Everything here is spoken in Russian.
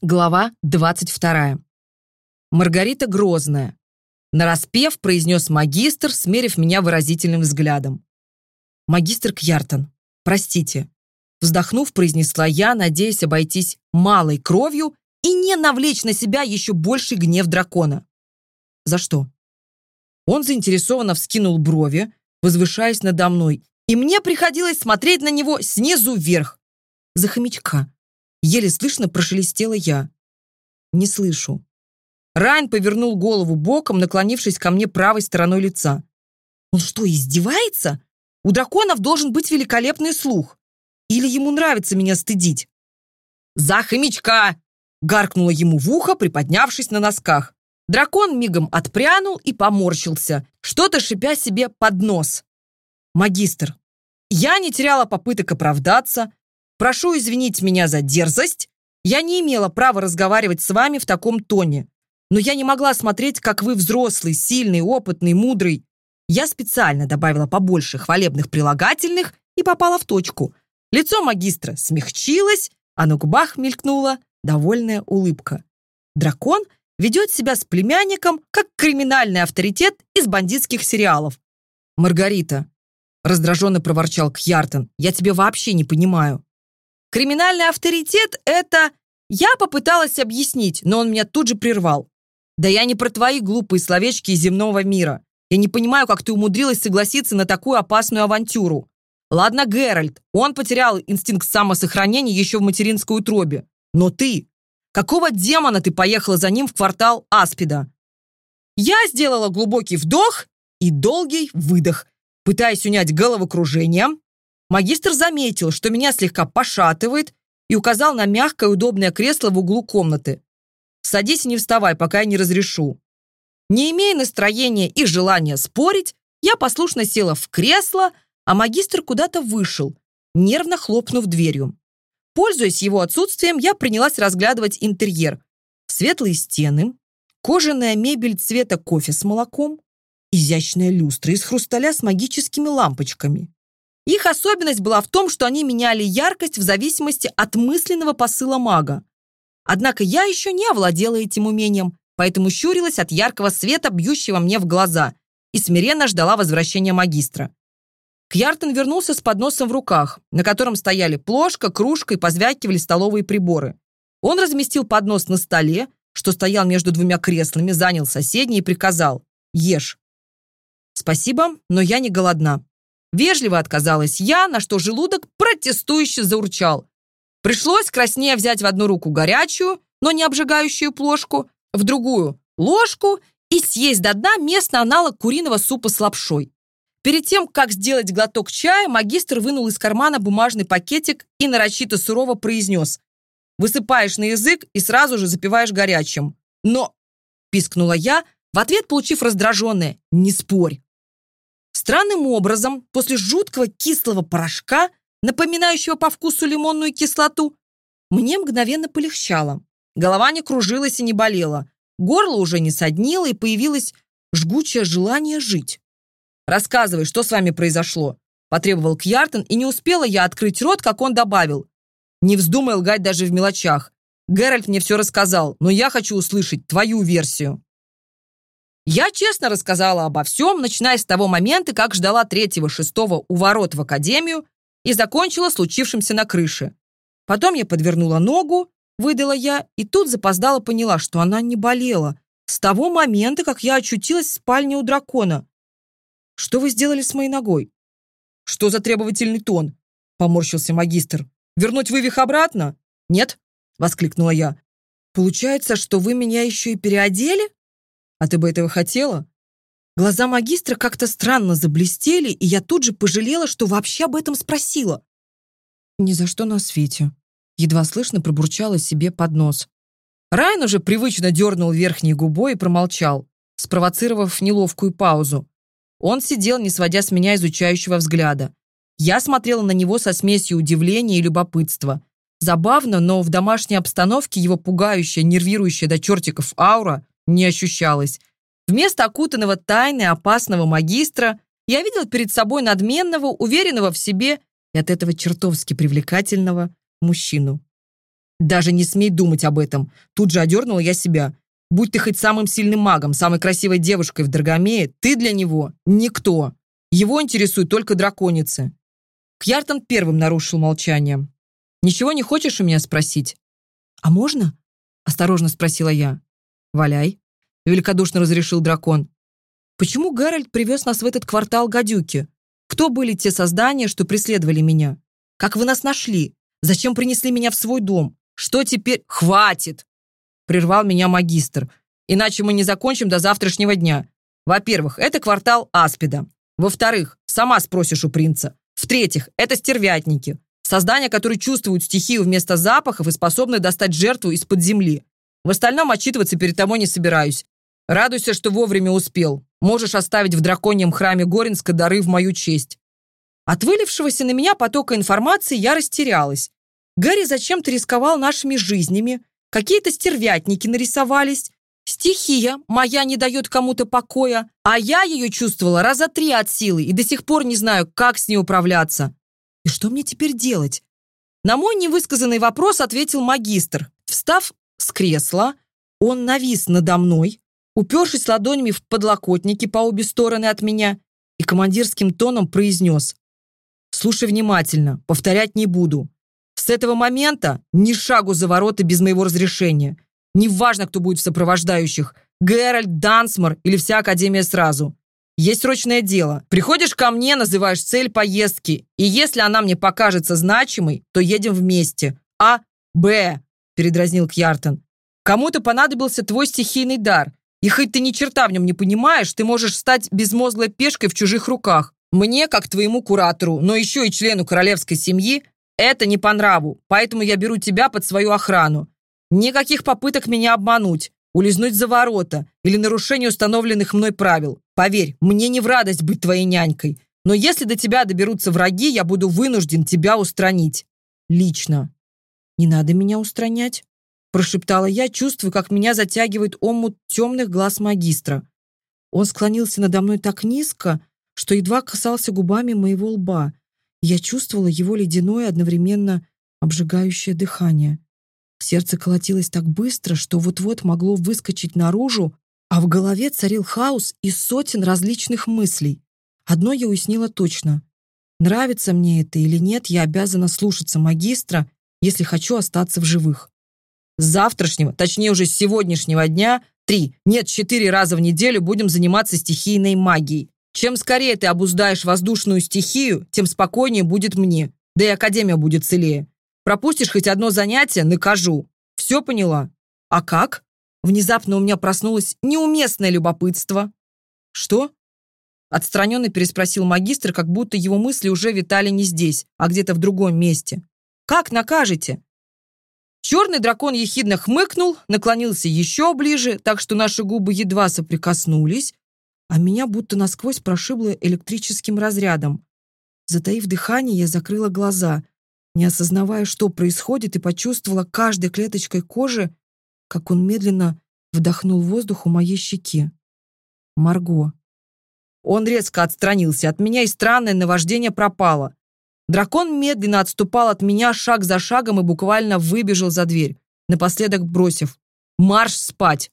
Глава 22. Маргарита Грозная. Нараспев, произнес магистр, смерив меня выразительным взглядом. «Магистр Кьяртон, простите». Вздохнув, произнесла я, надеясь обойтись малой кровью и не навлечь на себя еще больше гнев дракона. «За что?» Он заинтересованно вскинул брови, возвышаясь надо мной, и мне приходилось смотреть на него снизу вверх. «За хомячка», Еле слышно прошелестела я. Не слышу. Райан повернул голову боком, наклонившись ко мне правой стороной лица. Он что, издевается? У драконов должен быть великолепный слух. Или ему нравится меня стыдить? «За хомячка!» — гаркнула ему в ухо, приподнявшись на носках. Дракон мигом отпрянул и поморщился, что-то шипя себе под нос. «Магистр, я не теряла попыток оправдаться, Прошу извинить меня за дерзость. Я не имела права разговаривать с вами в таком тоне. Но я не могла смотреть, как вы взрослый, сильный, опытный, мудрый. Я специально добавила побольше хвалебных прилагательных и попала в точку. Лицо магистра смягчилось, а на губах мелькнула довольная улыбка. Дракон ведет себя с племянником, как криминальный авторитет из бандитских сериалов. «Маргарита», — раздраженно проворчал Кьяртон, — «я тебя вообще не понимаю». Криминальный авторитет — это... Я попыталась объяснить, но он меня тут же прервал. Да я не про твои глупые словечки из земного мира. Я не понимаю, как ты умудрилась согласиться на такую опасную авантюру. Ладно, Геральт, он потерял инстинкт самосохранения еще в материнской утробе. Но ты... Какого демона ты поехала за ним в квартал Аспида? Я сделала глубокий вдох и долгий выдох, пытаясь унять головокружение, Магистр заметил, что меня слегка пошатывает, и указал на мягкое удобное кресло в углу комнаты. «Садись и не вставай, пока я не разрешу». Не имея настроения и желания спорить, я послушно села в кресло, а магистр куда-то вышел, нервно хлопнув дверью. Пользуясь его отсутствием, я принялась разглядывать интерьер. Светлые стены, кожаная мебель цвета кофе с молоком, изящная люстра из хрусталя с магическими лампочками. Их особенность была в том, что они меняли яркость в зависимости от мысленного посыла мага. Однако я еще не овладела этим умением, поэтому щурилась от яркого света, бьющего мне в глаза, и смиренно ждала возвращения магистра. Кьяртон вернулся с подносом в руках, на котором стояли плошка, кружка и позвякивали столовые приборы. Он разместил поднос на столе, что стоял между двумя креслами, занял соседний и приказал «Ешь». «Спасибо, но я не голодна», Вежливо отказалась я, на что желудок протестующе заурчал. Пришлось краснее взять в одну руку горячую, но не обжигающую плошку, в другую – ложку и съесть до дна местный аналог куриного супа с лапшой. Перед тем, как сделать глоток чая, магистр вынул из кармана бумажный пакетик и нарочито сурово произнес. «Высыпаешь на язык и сразу же запиваешь горячим». «Но...» – пискнула я, в ответ получив раздраженное «Не спорь» странным образом после жуткого кислого порошка, напоминающего по вкусу лимонную кислоту, мне мгновенно полегчало. Голова не кружилась и не болела. Горло уже не соднило, и появилось жгучее желание жить. «Рассказывай, что с вами произошло?» – потребовал Кьяртон, и не успела я открыть рот, как он добавил. «Не вздумай лгать даже в мелочах. Геральт мне все рассказал, но я хочу услышать твою версию». Я честно рассказала обо всем, начиная с того момента, как ждала третьего-шестого у ворот в академию и закончила случившимся на крыше. Потом я подвернула ногу, выдала я, и тут запоздала поняла, что она не болела. С того момента, как я очутилась в спальне у дракона. «Что вы сделали с моей ногой?» «Что за требовательный тон?» — поморщился магистр. «Вернуть вывих обратно?» «Нет», — воскликнула я. «Получается, что вы меня еще и переодели?» А ты бы этого хотела? Глаза магистра как-то странно заблестели, и я тут же пожалела, что вообще об этом спросила. Ни за что на свете. Едва слышно пробурчала себе под нос. Райан уже привычно дернул верхней губой и промолчал, спровоцировав неловкую паузу. Он сидел, не сводя с меня изучающего взгляда. Я смотрела на него со смесью удивления и любопытства. Забавно, но в домашней обстановке его пугающая, нервирующая до чертиков аура не ощущалось. Вместо окутанного тайны опасного магистра я видел перед собой надменного, уверенного в себе и от этого чертовски привлекательного мужчину. «Даже не смей думать об этом!» Тут же одернула я себя. «Будь ты хоть самым сильным магом, самой красивой девушкой в Драгомее, ты для него никто. Его интересуют только драконицы». Кьяртон первым нарушил молчание. «Ничего не хочешь у меня спросить?» «А можно?» – осторожно спросила я. «Валяй», – великодушно разрешил дракон. «Почему Гарольд привез нас в этот квартал гадюки? Кто были те создания, что преследовали меня? Как вы нас нашли? Зачем принесли меня в свой дом? Что теперь? Хватит!» Прервал меня магистр. «Иначе мы не закончим до завтрашнего дня. Во-первых, это квартал Аспида. Во-вторых, сама спросишь у принца. В-третьих, это стервятники. Создания, которые чувствуют стихию вместо запахов и способны достать жертву из-под земли. В остальном отчитываться перед тобой не собираюсь. Радуйся, что вовремя успел. Можешь оставить в драконьем храме Горинска дары в мою честь». От вылившегося на меня потока информации я растерялась. Гарри зачем-то рисковал нашими жизнями, какие-то стервятники нарисовались, стихия моя не дает кому-то покоя, а я ее чувствовала раза три от силы и до сих пор не знаю, как с ней управляться. И что мне теперь делать? На мой невысказанный вопрос ответил магистр, встав с кресла, он навис надо мной, упершись ладонями в подлокотники по обе стороны от меня и командирским тоном произнес «Слушай внимательно, повторять не буду. С этого момента ни шагу за ворота без моего разрешения. Неважно, кто будет в сопровождающих, Геральт, Дансмор или вся Академия сразу. Есть срочное дело. Приходишь ко мне, называешь цель поездки, и если она мне покажется значимой, то едем вместе. А, Б, передразнил Кьяртон. «Кому-то понадобился твой стихийный дар, и хоть ты ни черта в нем не понимаешь, ты можешь стать безмозглой пешкой в чужих руках. Мне, как твоему куратору, но еще и члену королевской семьи, это не по нраву, поэтому я беру тебя под свою охрану. Никаких попыток меня обмануть, улизнуть за ворота или нарушение установленных мной правил. Поверь, мне не в радость быть твоей нянькой, но если до тебя доберутся враги, я буду вынужден тебя устранить. Лично. Не надо меня устранять, прошептала я, чувствуя, как меня затягивает омут темных глаз магистра. Он склонился надо мной так низко, что едва касался губами моего лба. Я чувствовала его ледяное, одновременно обжигающее дыхание. Сердце колотилось так быстро, что вот-вот могло выскочить наружу, а в голове царил хаос из сотен различных мыслей. Одно я уяснила точно. Нравится мне это или нет, я обязана слушаться магистра, если хочу остаться в живых. С завтрашнего, точнее уже с сегодняшнего дня, три, нет, четыре раза в неделю будем заниматься стихийной магией. Чем скорее ты обуздаешь воздушную стихию, тем спокойнее будет мне, да и Академия будет целее. Пропустишь хоть одно занятие – накажу. Все поняла? А как? Внезапно у меня проснулось неуместное любопытство. Что? Отстраненно переспросил магистр, как будто его мысли уже витали не здесь, а где-то в другом месте. Как накажете?» Черный дракон ехидно хмыкнул, наклонился еще ближе, так что наши губы едва соприкоснулись, а меня будто насквозь прошибло электрическим разрядом. Затаив дыхание, я закрыла глаза, не осознавая, что происходит, и почувствовала каждой клеточкой кожи, как он медленно вдохнул воздух у моей щеки. Марго. Он резко отстранился от меня, и странное наваждение пропало. Дракон медленно отступал от меня шаг за шагом и буквально выбежал за дверь, напоследок бросив «Марш спать!».